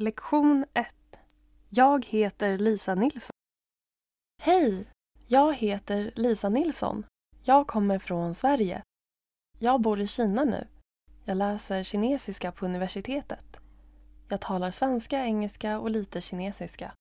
Lektion 1 Jag heter Lisa Nilsson. Hej! Jag heter Lisa Nilsson. Jag kommer från Sverige. Jag bor i Kina nu. Jag läser kinesiska på universitetet. Jag talar svenska, engelska och lite kinesiska.